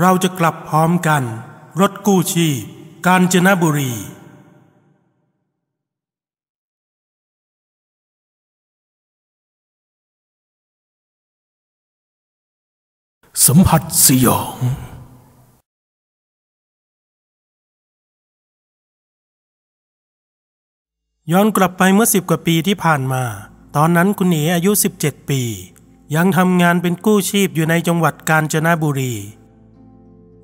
เราจะกลับพร้อมกัน รถกู้ชีพ กาญจนบุรีสัมผัสสยอง ย้อนกลับไปเมื่อสิบกว่าปีที่ผ่านมา ตอนนั้นคุณเอ๋อายุ 17 ปี ยังทำงานเป็นกู้ชีพอยู่ในจังหวัดกาญจนบุรี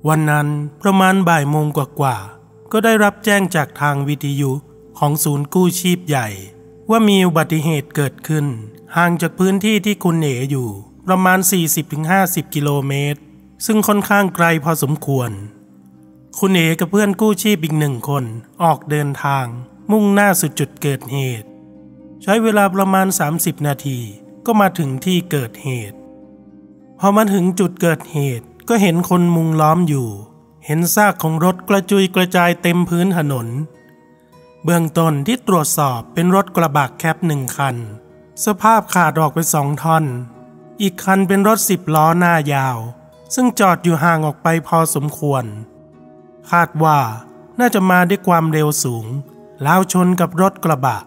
วันนั้นประมาณบ่ายโมงกว่าๆก็ได้รับแจ้งจากทางวิทยุของศูนย์กู้ชีพใหญ่ ว่ามีอุบัติเหตุเกิดขึ้น ห่างจากพื้นที่ที่คุณเอ๋อยู่ ประมาณ 40-50 กิโลเมตร ซึ่งค่อนข้างไกลพอสมควร คุณเอ๋กับเพื่อนกู้ชีพอีกหนึ่งคนออกเดินทาง มุ่งหน้าสู่จุดเกิดเหตุ ใช้เวลาประมาณ 30 นาทีก็มาถึงที่เกิดเหตุ พอมาถึงจุดเกิดเหตุ ก็เห็นคนมุงล้อมอยู่ เห็นซากของรถกระจุยกระจายเต็มพื้นถนน เบื้องต้นที่ตรวจสอบเป็นรถกระบะแคปหนึ่งคัน สภาพขาดออกไปสองท่อน อีกคันเป็นรถสิบล้อหน้ายาว ซึ่งจอดอยู่ห่างออกไปพอสมควร คาดว่าน่าจะมาด้วยความเร็วสูง แล้วชนกับรถกระบะ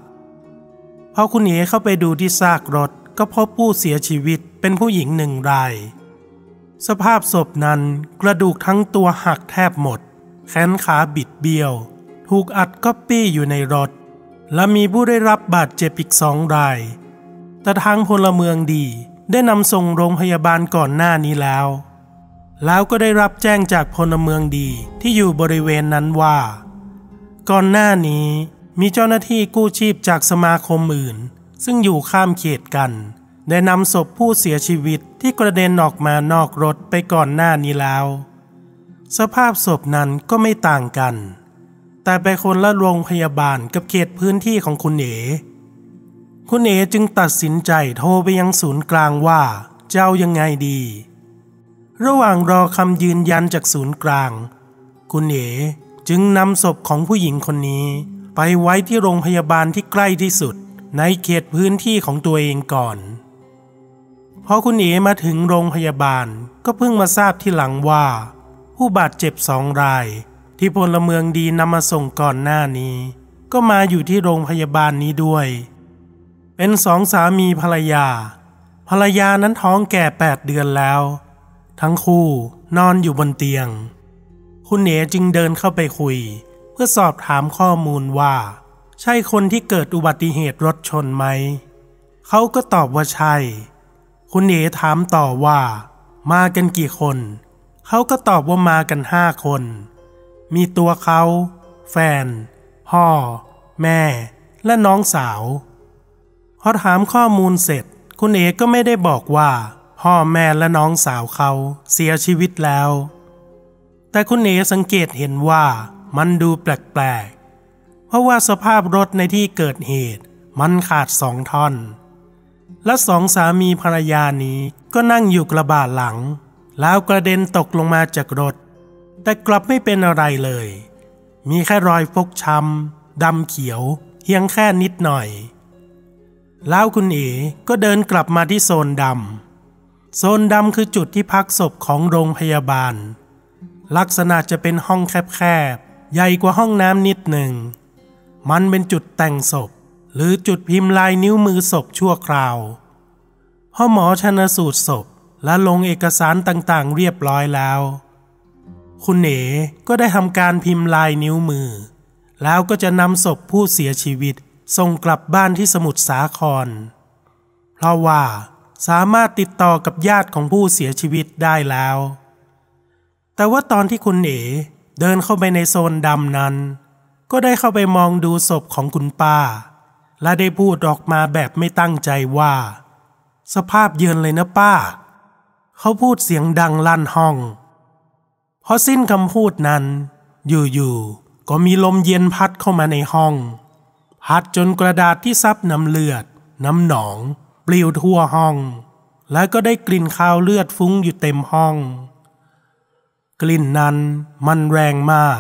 พอคุณเอ๋เข้าไปดูที่ซากรถก็พบผู้เสียชีวิตเป็นผู้หญิงหนึ่งราย สภาพศพนั้นกระดูกทั้งตัวหักแทบหมด แขนขาบิดเบี้ยว ถูกอัดก๊อปปี้อยู่ในรถ และมีผู้ได้รับบาดเจ็บอีกสองราย แต่ทางพลเมืองดีได้นำส่งโรงพยาบาลก่อนหน้านี้แล้ว แล้วก็ได้รับแจ้งจากพลเมืองดีที่อยู่บริเวณนั้นว่า ก่อนหน้านี้มีเจ้าหน้าที่กู้ชีพจากสมาคมอื่น ซึ่งอยู่ข้ามเขตกัน ได้นำศพผู้เสียชีวิตที่กระเด็นออกมานอกรถไปก่อนหน้านี้แล้ว สภาพศพนั้นก็ไม่ต่างกัน แต่ไปคนละโรงพยาบาลกับเขตพื้นที่ของคุณเอ๋คุณเอ๋จึงตัดสินใจโทรไปยังศูนย์กลางว่าจะเอายังไงดี ระหว่างรอคำยืนยันจากศูนย์กลาง คุณเอ๋จึงนำศพของผู้หญิงคนนี้ไปไว้ที่โรงพยาบาลที่ใกล้ที่สุดในเขตพื้นที่ของตัวเองก่อน พอคุณเอ๋มาถึงโรงพยาบาลก็เพิ่งมาทราบที่หลังว่า ผู้บาดเจ็บสองราย ที่พลเมืองดีนำมาส่งก่อนหน้านี้ ก็มาอยู่ที่โรงพยาบาลนี้ด้วย เป็นสองสามีภรรยา ภรรยานั้นท้องแก่แปดเดือนแล้ว ทั้งคู่นอนอยู่บนเตียง คุณเอ๋จึงเดินเข้าไปคุย เพื่อสอบถามข้อมูลว่า ใช่คนที่เกิดอุบัติเหตุรถชนไหม เขาก็ตอบว่าใช่ คุณเอถามต่อว่า มากันกี่คน เขาก็ตอบว่ามากันห้าคน มีตัวเขา แฟน พ่อ แม่ และน้องสาวพอถามข้อมูลเสร็จ คุณเอก็ไม่ได้บอกว่า พ่อแม่และน้องสาวเขาเสียชีวิตแล้ว แต่คุณเอสังเกตเห็นว่ามันดูแปลกๆ เพราะว่าสภาพรถในที่เกิดเหตุ มันขาดสองท่อน และสองสามีภรรยานี้ก็นั่งอยู่กระบะหลัง แล้วกระเด็นตกลงมาจากรถ แต่กลับไม่เป็นอะไรเลย มีแค่รอยฟกช้ำดำเขียวเพียงแค่นิดหน่อย แล้วคุณเอ๋ก็เดินกลับมาที่โซนดำโซนดำคือจุดที่พักศพของโรงพยาบาล ลักษณะจะเป็นห้องแคบๆ ใหญ่กว่าห้องน้ำนิดหนึ่ง มันเป็นจุดแต่งศพ หรือจุดพิมพ์ลายนิ้วมือศพชั่วคราวพ่อหมอชนสูตรศพและลงเอกสารต่างๆ เรียบร้อยแล้ว คุณเอ๋ก็ได้ทำการพิมพ์ลายนิ้วมือ แล้วก็จะนำศพผู้เสียชีวิตส่งกลับบ้านที่สมุทรสาคร เพราะว่าสามารถติดต่อกับญาติของผู้เสียชีวิตได้แล้ว แต่ว่าตอนที่คุณเอ๋เดินเข้าไปในโซนดำนั้น ก็ได้เข้าไปมองดูศพของคุณป้า และได้พูดออกมาแบบไม่ตั้งใจว่า สภาพเยือนเลยนะป้า เขาพูดเสียงดังลั่นห้องพอสิ้นคำพูดนั้น อยู่ๆก็มีลมเย็นพัดเข้ามาในห้อง พัดจนกระดาษที่ซับน้ำเลือด น้ำหนองปลิวทั่วห้อง แล้วก็ได้กลิ่นคาวเลือดฟุ้งอยู่เต็มห้อง กลิ่นนั้นมันแรงมาก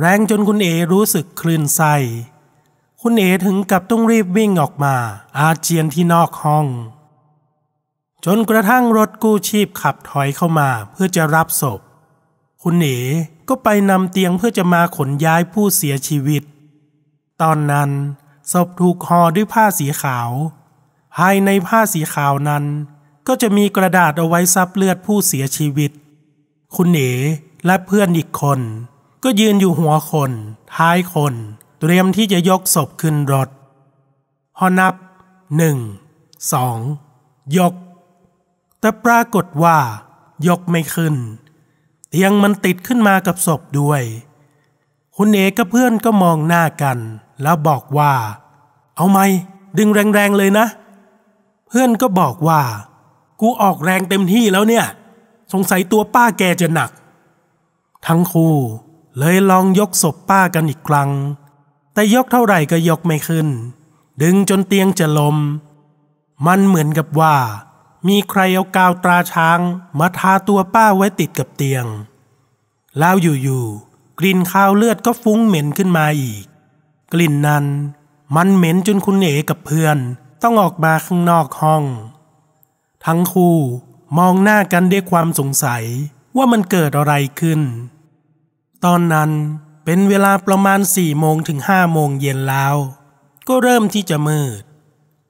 แรงจนคุณเอรู้สึกคลื่นไส้ คุณเอถึงกับต้องรีบวิ่งออกมา อาเจียนที่นอกห้อง จนกระทั่งรถกู้ชีพขับถอยเข้ามาเพื่อจะรับศพ คุณเอ๋ก็ไปนำเตียงเพื่อจะมาขนย้ายผู้เสียชีวิต ตอนนั้นศพถูกห่อด้วยผ้าสีขาว ภายในผ้าสีขาวนั้น ก็จะมีกระดาษเอาไว้ซับเลือดผู้เสียชีวิต คุณเอ๋และเพื่อนอีกคน ก็ยืนอยู่หัวคน ท้ายคน เตรียมที่จะยกศพขึ้นรถพอนับหนึ่งสองยก แต่ปรากฏว่า ยกไม่ขึ้น เตียงมันติดขึ้นมากับศพด้วย คุณเอกับเพื่อนก็มองหน้ากัน แล้วบอกว่า เอาไหมดึงแรงๆเลยนะ เพื่อนก็บอกว่า กูออกแรงเต็มที่แล้วเนี่ย สงสัยตัวป้าแกจะหนัก ทั้งคู่เลยลองยกศพป้ากันอีกครั้ง แต่ยกเท่าไหร่ก็ยกไม่ขึ้น ดึงจนเตียงจะลม มันเหมือนกับว่า มีใครเอากาวตราช้างมาทาตัวป้าไว้ติดกับเตียง แล้วอยู่ๆกลิ่นคาวเลือดก็ฟุ้งเหม็นขึ้นมาอีก กลิ่นนั้นมันเหม็นจนคุณเอ๋กับเพื่อน ต้องออกมาข้างนอกห้อง ทั้งคู่มองหน้ากันด้วยความสงสัยว่ามันเกิดอะไรขึ้น ตอนนั้น เป็นเวลาประมาณสี่โมงถึงห้าโมงเย็นแล้ว ก็เริ่มที่จะมืด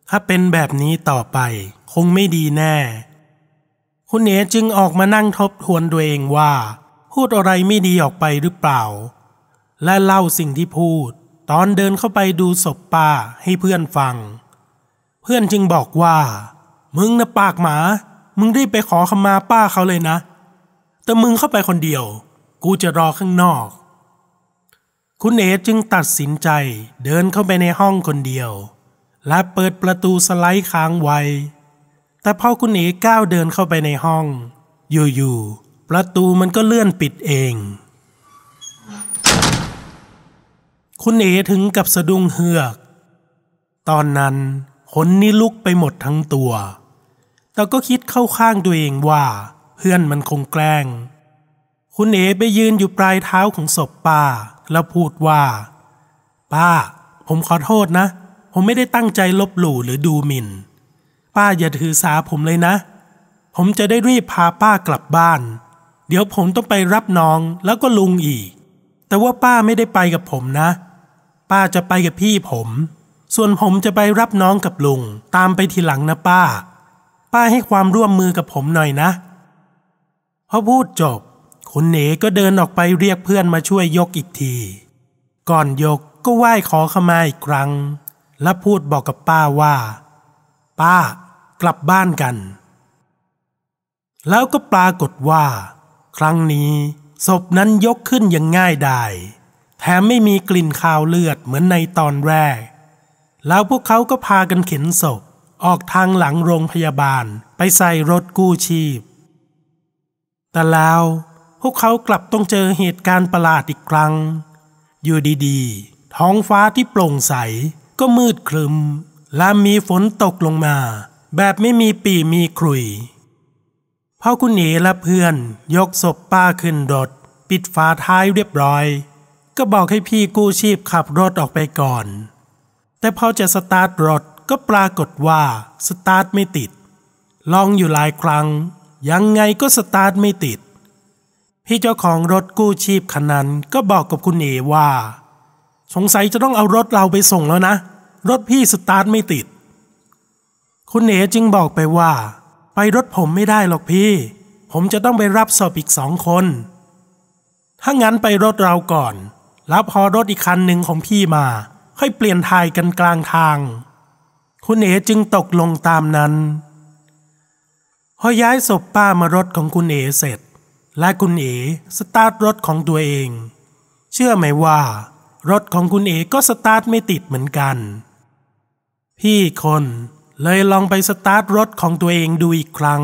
ถ้าเป็นแบบนี้ต่อไปคงไม่ดีแน่ คุณเอ๋จึงออกมานั่งทบทวนตัวเองว่า พูดอะไรไม่ดีออกไปหรือเปล่า และเล่าสิ่งที่พูด ตอนเดินเข้าไปดูศพป้าให้เพื่อนฟัง เพื่อนจึงบอกว่า มึงนะปากหมา มึงรีบไปขอขมาป้าเขาเลยนะ แต่มึงเข้าไปคนเดียว กูจะรอข้างนอก คุณเอ๋จึงตัดสินใจเดินเข้าไปในห้องคนเดียว และเปิดประตูสไลด์ค้างไว้ แต่พอคุณเอ๋ก้าวเดินเข้าไปในห้อง อยู่ๆประตูมันก็เลื่อนปิดเอง คุณเอ๋ถึงกับสะดุ้งเฮือก ตอนนั้นขนนี่ลุกไปหมดทั้งตัว แต่ก็คิดเข้าข้างตัวเองว่า เพื่อนมันคงแกล้ง คุณเอ๋ไปยืนอยู่ปลายเท้าของศพป้า แล้วพูดว่า ป้า ผมขอโทษนะ ผมไม่ได้ตั้งใจลบหลู่หรือดูหมิ่น ป้าอย่าถือสาผมเลยนะ ผมจะได้รีบพาป้ากลับบ้าน เดี๋ยวผมต้องไปรับน้องแล้วก็ลุงอีก แต่ว่าป้าไม่ได้ไปกับผมนะ ป้าจะไปกับพี่ผม ส่วนผมจะไปรับน้องกับลุง ตามไปทีหลังนะป้า ป้าให้ความร่วมมือกับผมหน่อยนะพอพูดจบ คุณเนก็เดินออกไปเรียกเพื่อนมาช่วยยกอีกที ก่อนยกก็ไหว้ขอขมาอีกครั้ง และพูดบอกกับป้าว่า ป้ากลับบ้านกัน แล้วก็ปรากฏว่า ครั้งนี้ศพนั้นยกขึ้นอย่างง่ายดายแถมไม่มีกลิ่นคาวเลือดเหมือนในตอนแรก แล้วพวกเขาก็พากันเข็นศพออกทางหลังโรงพยาบาลไปใส่รถกู้ชีพ แต่แล้ว พวกเขากลับต้องเจอเหตุการณ์ประหลาดอีกครั้ง อยู่ดีๆ ท้องฟ้าที่โปร่งใสก็มืดครึม และมีฝนตกลงมา แบบไม่มีปีมีครุยพ่อคุณเอและเพื่อนยกศพป้าขึ้นรถปิดฝาท้ายเรียบร้อย ก็บอกให้พี่กู้ชีพขับรถออกไปก่อน แต่พอจะสตาร์ทรถก็ปรากฏว่าสตาร์ทไม่ติด ลองอยู่หลายครั้ง ยังไงก็สตาร์ทไม่ติด พี่เจ้าของรถกู้ชีพคันนั้นก็บอกกับคุณเอว่า สงสัยจะต้องเอารถเราไปส่งแล้วนะ รถพี่สตาร์ทไม่ติด คุณเอจึงบอกไปว่า ไปรถผมไม่ได้หรอกพี่ ผมจะต้องไปรับศพอีกสองคน ถ้างั้นไปรถเราก่อน แล้วพอรถอีกคันหนึ่งของพี่มา ค่อยเปลี่ยนทายกันกลางทาง คุณเอจึงตกลงตามนั้น พอย้ายศพป้ามารถของคุณเอเสร็จ และคุณเอ๋สตาร์ทรถของตัวเอง เชื่อไหมว่า รถของคุณเอ๋ก็สตาร์ทไม่ติดเหมือนกัน พี่คนเลยลองไปสตาร์ทรถของตัวเองดูอีกครั้ง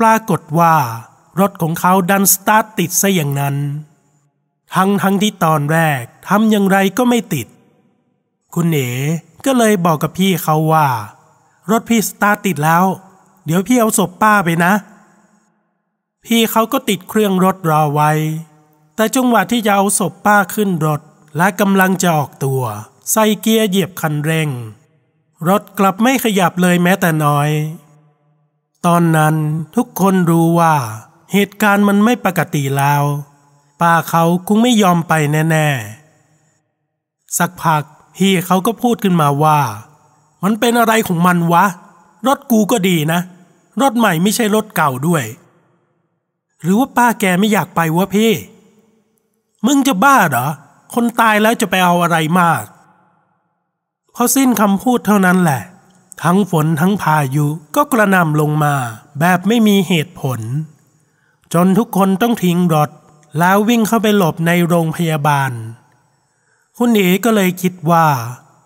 ปรากฏว่า รถของเขาดันสตาร์ทติดซะอย่างนั้น ทั้งทั้งที่ตอนแรกทำอย่างไรก็ไม่ติด คุณเอ๋ก็เลยบอกกับพี่เขาว่า รถพี่สตาร์ทติดแล้ว เดี๋ยวพี่เอาศพป้าไปนะ พี่เขาก็ติดเครื่องรถรอไว้ แต่จังหวะที่จะเอาศพป้าขึ้นรถ และกำลังจะออกตัว ใส่เกียร์เหยียบคันเร่ง รถกลับไม่ขยับเลยแม้แต่น้อย ตอนนั้นทุกคนรู้ว่า เหตุการณ์มันไม่ปกติแล้ว ป้าเขาคงไม่ยอมไปแน่ๆ สักพักพี่เขาก็พูดขึ้นมาว่า มันเป็นอะไรของมันวะ รถกูก็ดีนะ รถใหม่ไม่ใช่รถเก่าด้วย หรือว่าป้าแกไม่อยากไปวะพี่ มึงจะบ้าเหรอ คนตายแล้วจะไปเอาอะไรมาก พอสิ้นคำพูดเท่านั้นแหละ ทั้งฝนทั้งพายุก็กระหน่ำลงมาแบบไม่มีเหตุผล จนทุกคนต้องทิ้งรถแล้ววิ่งเข้าไปหลบในโรงพยาบาล คุณเอ๋ก็เลยคิดว่า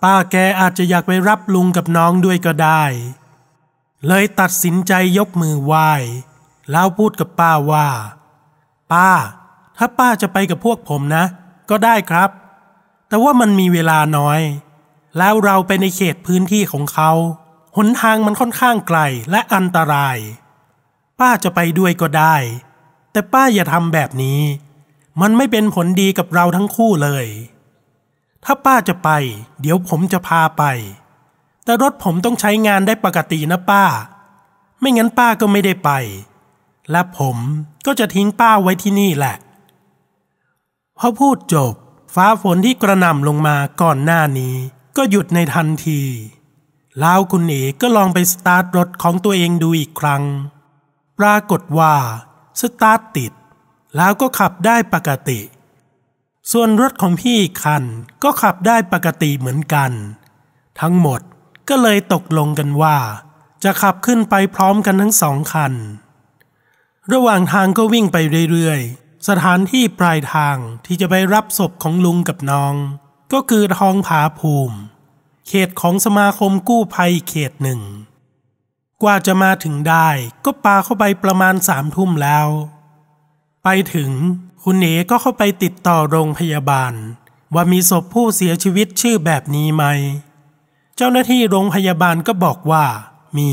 ป้าแกอาจจะอยากไปรับลุงกับน้องด้วยก็ได้ เลยตัดสินใจยกมือไหว้ แล้วพูดกับป้าว่า ป้า ถ้าป้าจะไปกับพวกผมนะ ก็ได้ครับ แต่ว่ามันมีเวลาน้อย แล้วเราไปในเขตพื้นที่ของเขา หนทางมันค่อนข้างไกลและอันตราย ป้าจะไปด้วยก็ได้ แต่ป้าอย่าทำแบบนี้ มันไม่เป็นผลดีกับเราทั้งคู่เลย ถ้าป้าจะไป เดี๋ยวผมจะพาไป แต่รถผมต้องใช้งานได้ปกตินะป้า ไม่งั้นป้าก็ไม่ได้ไป และผมก็จะทิ้งป้าไว้ที่นี่แหละพอพูดจบ ฟ้าฝนที่กระหน่ำลงมาก่อนหน้านี้ ก็หยุดในทันที แล้วคุณเอกก็ลองไปสตาร์ทรถของตัวเองดูอีกครั้ง ปรากฏว่าสตาร์ทติด แล้วก็ขับได้ปกติ ส่วนรถของพี่อีกคันก็ขับได้ปกติเหมือนกัน ทั้งหมดก็เลยตกลงกันว่า จะขับขึ้นไปพร้อมกันทั้งสองคัน ระหว่างทางก็วิ่งไปเรื่อยๆ สถานที่ปลายทางที่จะไปรับศพของลุงกับน้อง ก็คือทองผาภูมิ เขตของสมาคมกู้ภัยเขตหนึ่ง กว่าจะมาถึงได้ก็ปาเข้าไปประมาณสามทุ่มแล้ว ไปถึงคุณเอก็เข้าไปติดต่อโรงพยาบาล ว่ามีศพผู้เสียชีวิตชื่อแบบนี้ไหม เจ้าหน้าที่โรงพยาบาลก็บอกว่ามี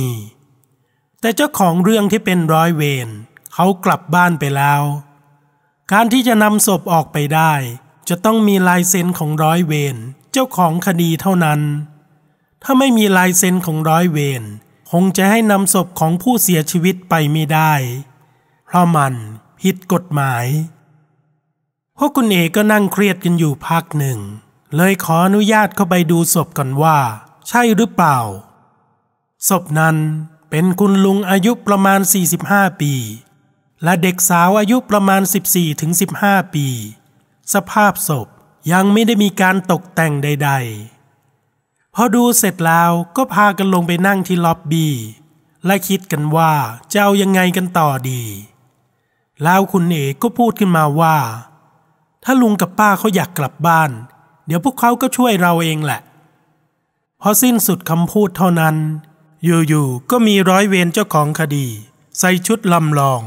แต่เจ้าของเรื่องที่เป็นร้อยเวร เขากลับบ้านไปแล้ว การที่จะนำศพออกไปได้ จะต้องมีลายเซ็นของร้อยเวรเจ้าของคดีเท่านั้น ถ้าไม่มีลายเซ็นของร้อยเวรคงจะให้นำศพของผู้เสียชีวิตไปไม่ได้ เพราะมันผิดกฎหมาย พวกคุณเอก็นั่งเครียดกันอยู่พักหนึ่ง เลยขออนุญาตเข้าไปดูศพก่อนว่า ใช่หรือเปล่า ศพนั้นเป็นคุณลุงอายุประมาณ 45 ปี และเด็กสาวอายุประมาณ 14-15 ปี สภาพศพยังไม่ได้มีการตกแต่งใด ๆ พอดูเสร็จแล้วก็พากันลงไปนั่งที่ล็อบบี้และคิดกันว่าจะเอายังไงกันต่อดี แล้วคุณเอกก็พูดขึ้นมาว่า ถ้าลุงกับป้าเขาอยากกลับบ้าน เดี๋ยวพวกเขาก็ช่วยเราเองแหละ พอสิ้นสุดคำพูดเท่านั้น อยู่ๆก็มีร้อยเวรเจ้าของคดี ใส่ชุดลำลอง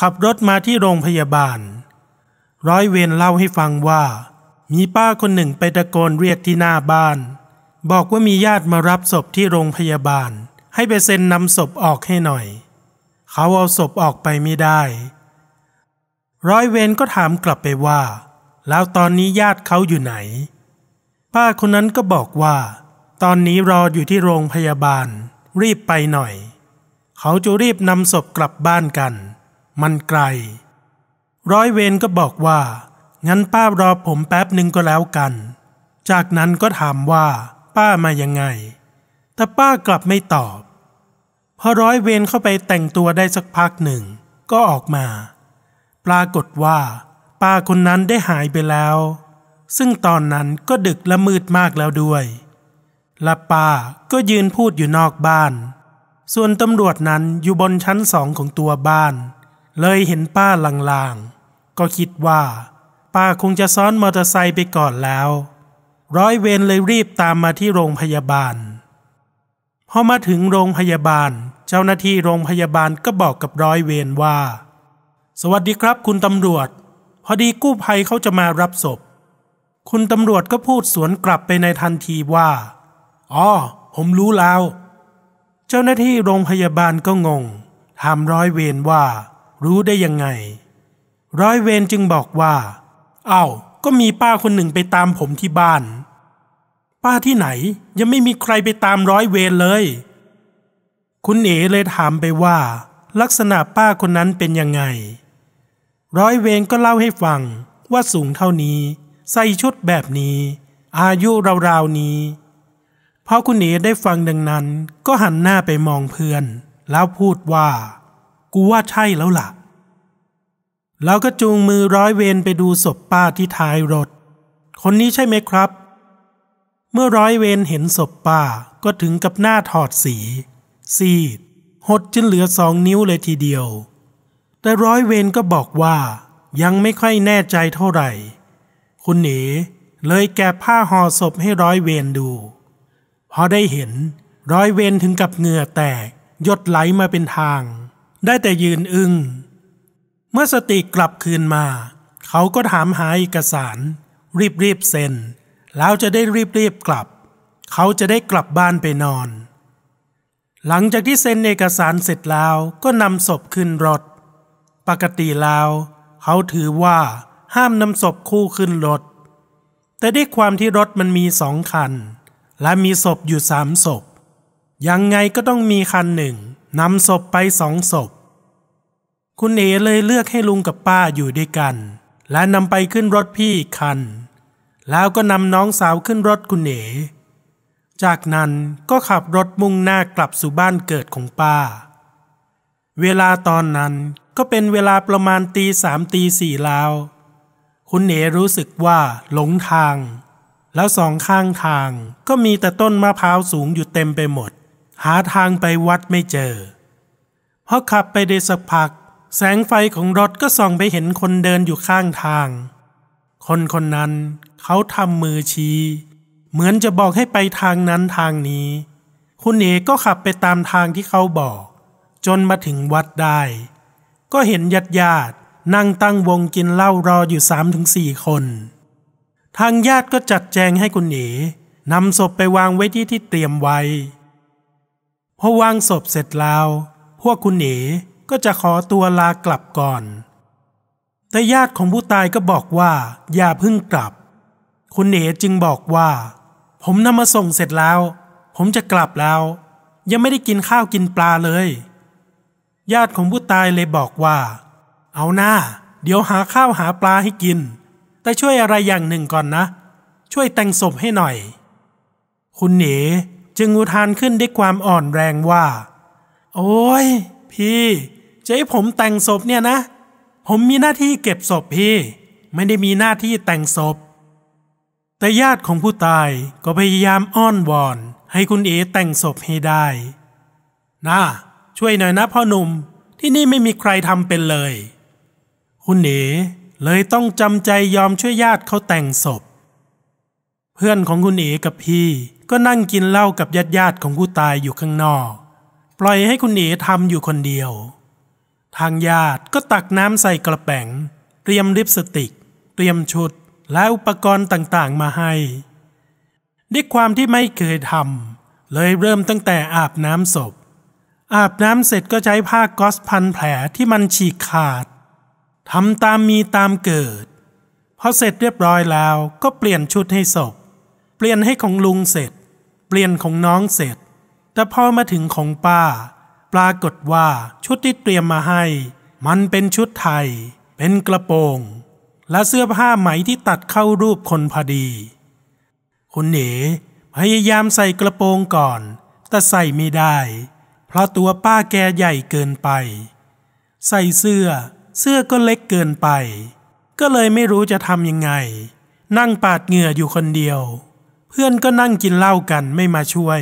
ขับรถมาที่โรงพยาบาล ร้อยเวรเล่าให้ฟังว่า มีป้าคนหนึ่งไปตะโกนเรียกที่หน้าบ้าน บอกว่ามีญาติมารับศพที่โรงพยาบาล ให้ไปเซ็นนำศพออกให้หน่อย เขาเอาศพออกไปไม่ได้ ร้อยเวรก็ถามกลับไปว่า แล้วตอนนี้ญาติเขาอยู่ไหน ป้าคนนั้นก็บอกว่า ตอนนี้รออยู่ที่โรงพยาบาล รีบไปหน่อย เขาจะรีบนำศพกลับบ้านกัน มันไกล ร้อยเวรก็บอกว่า งั้นป้ารอผมแป๊บหนึ่งก็แล้วกัน จากนั้นก็ถามว่า ป้ามายังไง แต่ป้ากลับไม่ตอบ พอร้อยเวรเข้าไปแต่งตัวได้สักพักหนึ่ง ก็ออกมา ปรากฏว่า ป้าคนนั้นได้หายไปแล้ว ซึ่งตอนนั้นก็ดึกและมืดมากแล้วด้วยและป้าก็ยืนพูดอยู่นอกบ้าน ส่วนตำรวจนั้นอยู่บนชั้นสองของตัวบ้าน เลยเห็นป้าลางๆ ก็คิดว่า ป้าคงจะซ้อนมอเตอร์ไซค์ไปก่อนแล้ว ร้อยเวรเลยรีบตามมาที่โรงพยาบาล พอมาถึงโรงพยาบาล เจ้าหน้าที่โรงพยาบาลก็บอกกับร้อยเวรว่า สวัสดีครับคุณตำรวจ พอดีกู้ภัยเขาจะมารับศพ คุณตำรวจก็พูดสวนกลับไปในทันทีว่า อ๋อ ผมรู้แล้ว เจ้าหน้าที่โรงพยาบาลก็งงถามร้อยเวรว่า รู้ได้ยังไง ร้อยเวรจึงบอกว่าอ้าวก็มีป้าคนหนึ่งไปตามผมที่บ้าน ป้าที่ไหนยังไม่มีใครไปตามร้อยเวรเลย คุณเอ๋เลยถามไปว่า ลักษณะป้าคนนั้นเป็นยังไง ร้อยเวรก็เล่าให้ฟังว่าสูงเท่านี้ ใส่ชุดแบบนี้ อายุราวๆนี้พอคุณเอ๋ได้ฟังดังนั้น ก็หันหน้าไปมองเพื่อน แล้วพูดว่า กูว่าใช่แล้วล่ะ แล้วก็จูงมือร้อยเวรไปดูศพป้าที่ท้ายรถ คนนี้ใช่ไหมครับ เมื่อร้อยเวรเห็นศพป้าก็ถึงกับหน้าถอดสี ซีด หดจนเหลือสองนิ้วเลยทีเดียว แต่ร้อยเวรก็บอกว่ายังไม่ค่อยแน่ใจเท่าไหร่ คุณเอ๋เลยแกะผ้าห่อศพให้ร้อยเวรดู พอได้เห็นร้อยเวรถึงกับเหงื่อแตก หยดไหลมาเป็นทาง ได้แต่ยืนอึง้ง เมื่อสติกลับคืนมา เขาก็ถามหาเอกสาร รีบรีบเซ็น แล้วจะได้รีบรีบกลับ เขาจะได้กลับบ้านไปนอน หลังจากที่เซ็นเอกสารเสร็จแล้วก็นำศพขึ้นรถ ปกติแล้ว เขาถือว่าห้ามนำศพคู่ขึ้นรถ แต่ด้วยความที่รถมันมีสองคัน และมีศพอยู่สามศพ ยังไงก็ต้องมีคันหนึ่ง นำศพไปสองศพ คุณเอเลยเลือกให้ลุงกับป้าอยู่ด้วยกัน และนำไปขึ้นรถพี่คัน แล้วก็นำน้องสาวขึ้นรถคุณเอจากนั้นก็ขับรถมุ่งหน้ากลับสู่บ้านเกิดของป้า เวลาตอนนั้นก็เป็นเวลาประมาณตีสามตีสี่แล้ว คุณเอรู้สึกว่าหลงทาง แล้วสองข้างทางก็มีแต่ต้นมะพร้าวสูงอยู่เต็มไปหมด หาทางไปวัดไม่เจอพอขับไปได้สักพัก แสงไฟของรถก็ส่องไปเห็นคนเดินอยู่ข้างทาง คนคนนั้นเขาทำมือชี้ เหมือนจะบอกให้ไปทางนั้นทางนี้ คุณเอกก็ขับไปตามทางที่เขาบอก จนมาถึงวัดได้ ก็เห็นญาติญาตินั่งตั้งวงกินเหล้ารออยู่สามถึงสี่คน ทางญาติก็จัดแจงให้คุณเอ๋นำศพไปวางไว้ที่ที่เตรียมไว้ พอวางศพเสร็จแล้ว พวกคุณเอ๋ก็จะขอตัวลากลับก่อน แต่ญาติของผู้ตายก็บอกว่า อย่าพึ่งกลับ คุณเอ๋จึงบอกว่า ผมนำมาส่งเสร็จแล้ว ผมจะกลับแล้ว ยังไม่ได้กินข้าวกินปลาเลย ญาติของผู้ตายเลยบอกว่า เอาหน้า เดี๋ยวหาข้าวหาปลาให้กิน แต่ช่วยอะไรอย่างหนึ่งก่อนนะ ช่วยแต่งศพให้หน่อย คุณเหน จึงอุทานขึ้นด้วยความอ่อนแรงว่า โอ้ย พี่จะให้ผมแต่งศพเนี่ยนะ ผมมีหน้าที่เก็บศพพี่ ไม่ได้มีหน้าที่แต่งศพ แต่ญาติของผู้ตายก็พยายามอ้อนวอน ให้คุณเอแต่งศพให้ได้นะช่วยหน่อยนะพ่อหนุ่มที่นี่ไม่มีใครทำเป็นเลย คุณเอเลยต้องจำใจยอมช่วยญาติเขาแต่งศพ เพื่อนของคุณเอกับพี่ ก็นั่งกินเหล้ากับญาติญาติของผู้ตายอยู่ข้างนอก ปล่อยให้คุณเอ๋ทำอยู่คนเดียว ทางญาติก็ตักน้ำใส่กระแป๋ง เตรียมลิปสติก เตรียมชุดและอุปกรณ์ต่างๆ มาให้ด้วยความที่ไม่เคยทำเลยเริ่มตั้งแต่อาบน้ำศพ อาบน้ำเสร็จก็ใช้ผ้าก๊อสพันแผลที่มันฉีกขาดทำตามมีตามเกิดพอเสร็จเรียบร้อยแล้วก็เปลี่ยนชุดให้ศพ เปลี่ยนให้ของลุงเสร็จ เปลี่ยนของน้องเสร็จ แต่พอมาถึงของป้า ปรากฏว่าชุดที่เตรียมมาให้ มันเป็นชุดไทย เป็นกระโปรง และเสื้อผ้าไหมที่ตัดเข้ารูปคนพอดี คุณเหนพยายามใส่กระโปรงก่อน แต่ใส่ไม่ได้ เพราะตัวป้าแกใหญ่เกินไป ใส่เสื้อ เสื้อก็เล็กเกินไป ก็เลยไม่รู้จะทำยังไง นั่งปาดเหงื่ออยู่คนเดียว เพื่อนก็นั่งกินเหล้ากันไม่มาช่วย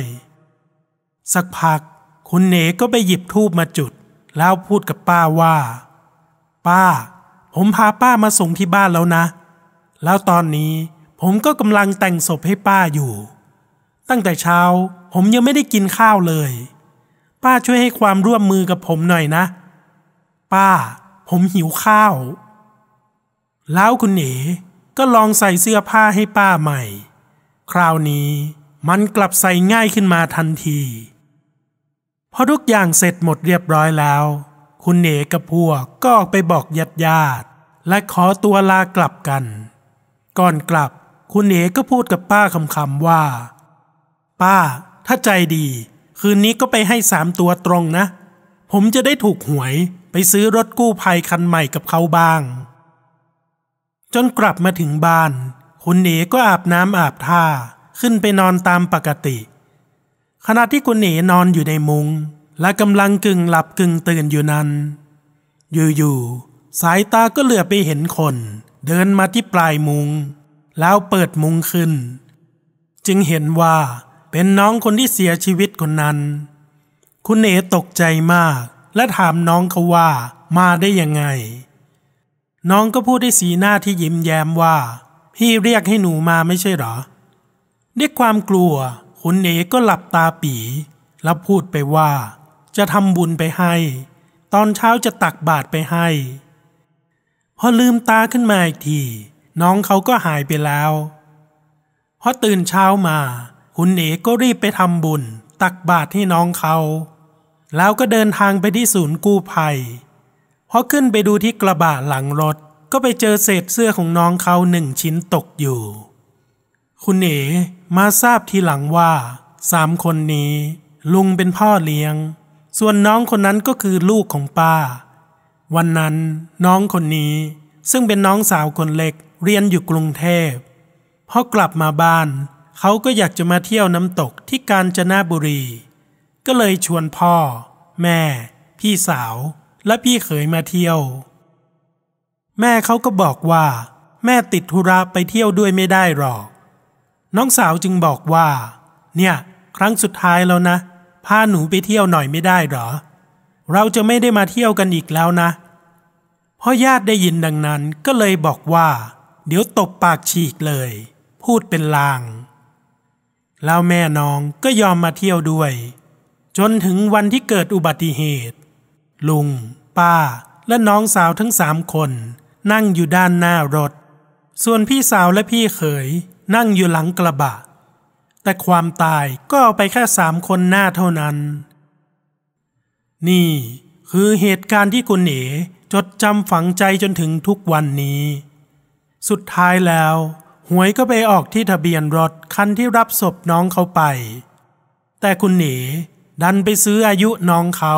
สักพัก คุณเนก็ไปหยิบทูบมาจุด แล้วพูดกับป้าว่า ป้า ผมพาป้ามาส่งที่บ้านแล้วนะ แล้วตอนนี้ผมก็กำลังแต่งศพให้ป้าอยู่ ตั้งแต่เช้า ผมยังไม่ได้กินข้าวเลย ป้าช่วยให้ความร่วมมือกับผมหน่อยนะ ป้า ผมหิวข้าว แล้วคุณเอ๋ก็ลองใส่เสื้อผ้าให้ป้าใหม่ คราวนี้มันกลับใส่ง่ายขึ้นมาทันทีพอทุกอย่างเสร็จหมดเรียบร้อยแล้ว คุณเอ๋กับพวกก็ออกไปบอกญาติญาติและขอตัวลากลับกัน ก่อนกลับคุณเอ๋ก็พูดกับป้าคำๆว่า ป้า ถ้าใจดี คืนนี้ก็ไปให้สามตัวตรงนะ ผมจะได้ถูกหวยไปซื้อรถกู้ภัยคันใหม่กับเขาบ้าง จนกลับมาถึงบ้าน คุณเอ๋ก็อาบน้ำอาบท่าขึ้นไปนอนตามปกติ ขณะที่คุณเอ๋นอนอยู่ในมุง และกำลังกึ่งหลับกึ่งตื่นอยู่นั้น อยู่ๆสายตาก็เหลือไปเห็นคน เดินมาที่ปลายมุง แล้วเปิดมุงขึ้น จึงเห็นว่าเป็นน้องคนที่เสียชีวิตคนนั้น คุณเอ๋ตกใจมาก และถามน้องเขาว่ามาได้ยังไง น้องก็พูดด้วยสีหน้าที่ยิ้มแย้มว่า พี่เรียกให้หนูมาไม่ใช่หรอ ด้วยความกลัว คุณเอก็หลับตาปี แล้วพูดไปว่า จะทำบุญไปให้ ตอนเช้าจะตักบาตรไปให้ พอลืมตาขึ้นมาอีกที น้องเขาก็หายไปแล้วพอตื่นเช้ามา คุณเอก็รีบไปทำบุญ ตักบาตรให้น้องเขา แล้วก็เดินทางไปที่ศูนย์กู้ภัยพอขึ้นไปดูที่กระบะหลังรถ ก็ไปเจอเศษเสื้อของน้องเขาหนึ่งชิ้นตกอยู่ คุณเอ๋มาทราบทีหลังว่าสามคนนี้ ลุงเป็นพ่อเลี้ยง ส่วนน้องคนนั้นก็คือลูกของป้า วันนั้นน้องคนนี้ซึ่งเป็นน้องสาวคนเล็กเรียนอยู่กรุงเทพพอกลับมาบ้าน เขาก็อยากจะมาเที่ยวน้ำตกที่กาญจนบุรี ก็เลยชวนพ่อ แม่ พี่สาว และพี่เขยมาเที่ยว แม่เขาก็บอกว่า แม่ติดธุระไปเที่ยวด้วยไม่ได้หรอก น้องสาวจึงบอกว่า เนี่ย ครั้งสุดท้ายแล้วนะ พาหนูไปเที่ยวหน่อยไม่ได้หรอ เราจะไม่ได้มาเที่ยวกันอีกแล้วนะพ่อญาติได้ยินดังนั้นก็เลยบอกว่า เดี๋ยวตบปากฉีกเลย พูดเป็นลางแล้วแม่น้องก็ยอมมาเที่ยวด้วย จนถึงวันที่เกิดอุบัติเหตุ ลุง ป้าและน้องสาวทั้งสามคน นั่งอยู่ด้านหน้ารถ ส่วนพี่สาวและพี่เขย นั่งอยู่หลังกระบะ แต่ความตายก็เอาไปแค่สามคนหน้าเท่านั้น นี่คือเหตุการณ์ที่คุณเอ๋จดจำฝังใจจนถึงทุกวันนี้ สุดท้ายแล้ว หวยก็ไปออกที่ทะเบียนรถคันที่รับศพน้องเขาไป แต่คุณเอ๋ดันไปซื้ออายุน้องเขา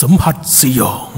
สัมผัสสยอง